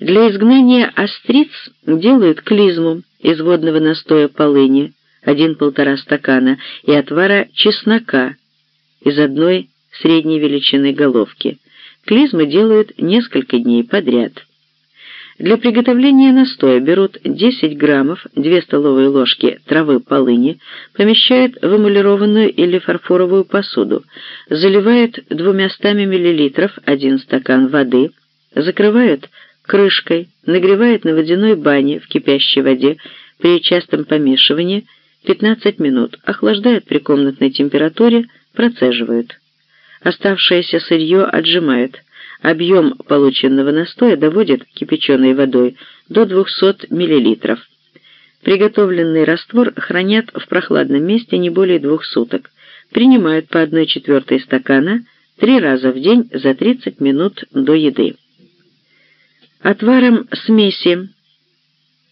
Для изгнания остриц делают клизму из водного настоя полыни, один-полтора стакана, и отвара чеснока из одной средней величины головки. Клизмы делают несколько дней подряд. Для приготовления настоя берут 10 граммов, 2 столовые ложки травы полыни, помещают в эмалированную или фарфоровую посуду, заливают 200 мл 1 стакан воды, закрывают крышкой, нагревают на водяной бане в кипящей воде при частом помешивании 15 минут, охлаждают при комнатной температуре, процеживают. Оставшееся сырье отжимают. Объем полученного настоя доводят кипяченой водой до 200 мл. Приготовленный раствор хранят в прохладном месте не более двух суток. Принимают по 1 четвертой стакана три раза в день за 30 минут до еды. Отваром смеси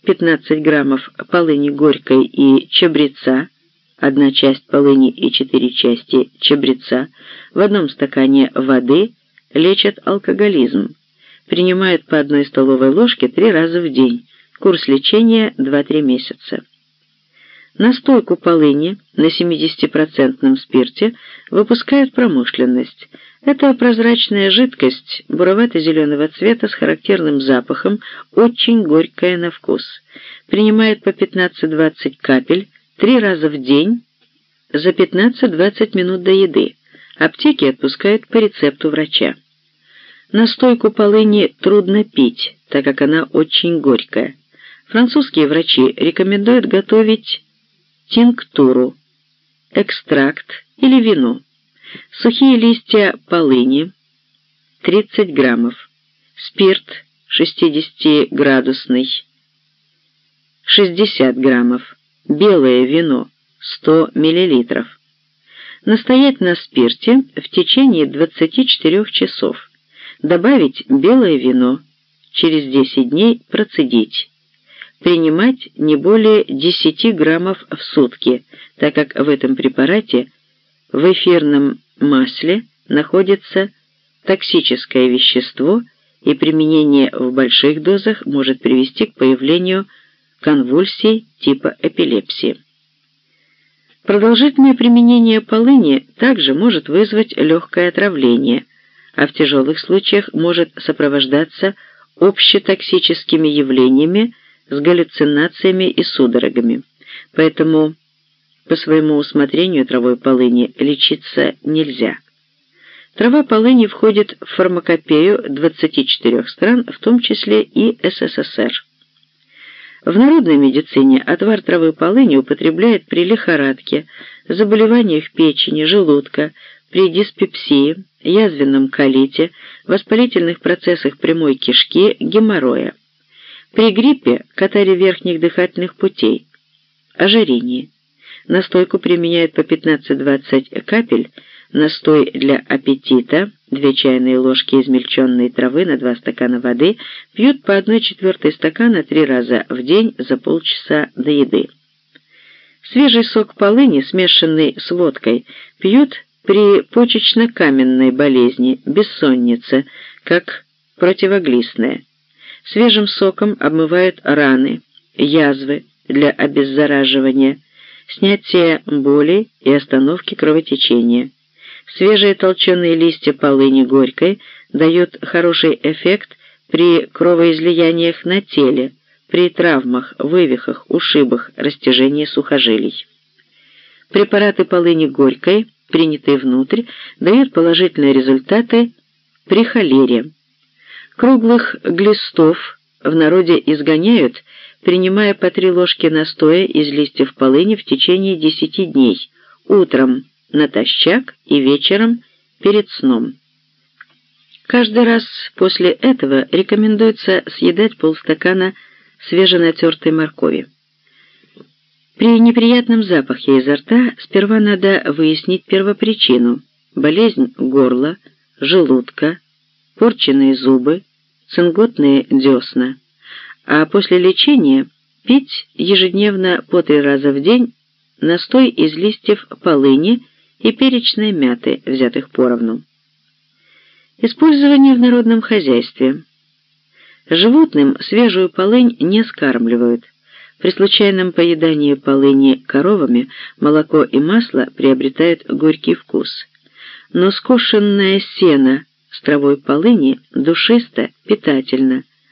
15 граммов полыни горькой и чабреца, одна часть полыни и четыре части чабреца, в одном стакане воды лечат алкоголизм. Принимают по одной столовой ложке три раза в день. Курс лечения 2-3 месяца. Настойку полыни на 70% спирте выпускают промышленность. Это прозрачная жидкость буровато-зеленого цвета с характерным запахом, очень горькая на вкус. Принимают по 15-20 капель три раза в день за 15-20 минут до еды. Аптеки отпускают по рецепту врача. Настойку полыни трудно пить, так как она очень горькая. Французские врачи рекомендуют готовить тинктуру, экстракт или вино. Сухие листья полыни 30 граммов, спирт 60-градусный 60 граммов, белое вино 100 миллилитров. Настоять на спирте в течение 24 часов. Добавить белое вино. Через 10 дней процедить принимать не более 10 граммов в сутки, так как в этом препарате в эфирном масле находится токсическое вещество, и применение в больших дозах может привести к появлению конвульсий типа эпилепсии. Продолжительное применение полыни также может вызвать легкое отравление, а в тяжелых случаях может сопровождаться общетоксическими явлениями, с галлюцинациями и судорогами. Поэтому по своему усмотрению травой полыни лечиться нельзя. Трава полыни входит в фармакопею 24 стран, в том числе и СССР. В народной медицине отвар травы полыни употребляют при лихорадке, заболеваниях печени, желудка, при диспепсии, язвенном колите, воспалительных процессах прямой кишки, геморроя. При гриппе, катаре верхних дыхательных путей, ожирении. Настойку применяют по 15-20 капель, настой для аппетита, 2 чайные ложки измельченной травы на 2 стакана воды, пьют по 1 четвертой стакана 3 раза в день за полчаса до еды. Свежий сок полыни, смешанный с водкой, пьют при почечно-каменной болезни, бессоннице, как противоглистное. Свежим соком обмывают раны, язвы для обеззараживания, снятия боли и остановки кровотечения. Свежие толченые листья полыни горькой дают хороший эффект при кровоизлияниях на теле, при травмах, вывихах, ушибах, растяжении сухожилий. Препараты полыни горькой, принятые внутрь, дают положительные результаты при холере. Круглых глистов в народе изгоняют, принимая по три ложки настоя из листьев полыни в течение десяти дней, утром натощак и вечером перед сном. Каждый раз после этого рекомендуется съедать полстакана свеженатертой моркови. При неприятном запахе изо рта сперва надо выяснить первопричину – болезнь горла, желудка, порченные зубы, цинготные десна, а после лечения пить ежедневно по три раза в день настой из листьев полыни и перечной мяты, взятых поровну. Использование в народном хозяйстве. Животным свежую полынь не скармливают. При случайном поедании полыни коровами молоко и масло приобретают горький вкус. Но скошенное сено с травой полыни душисто, питательно,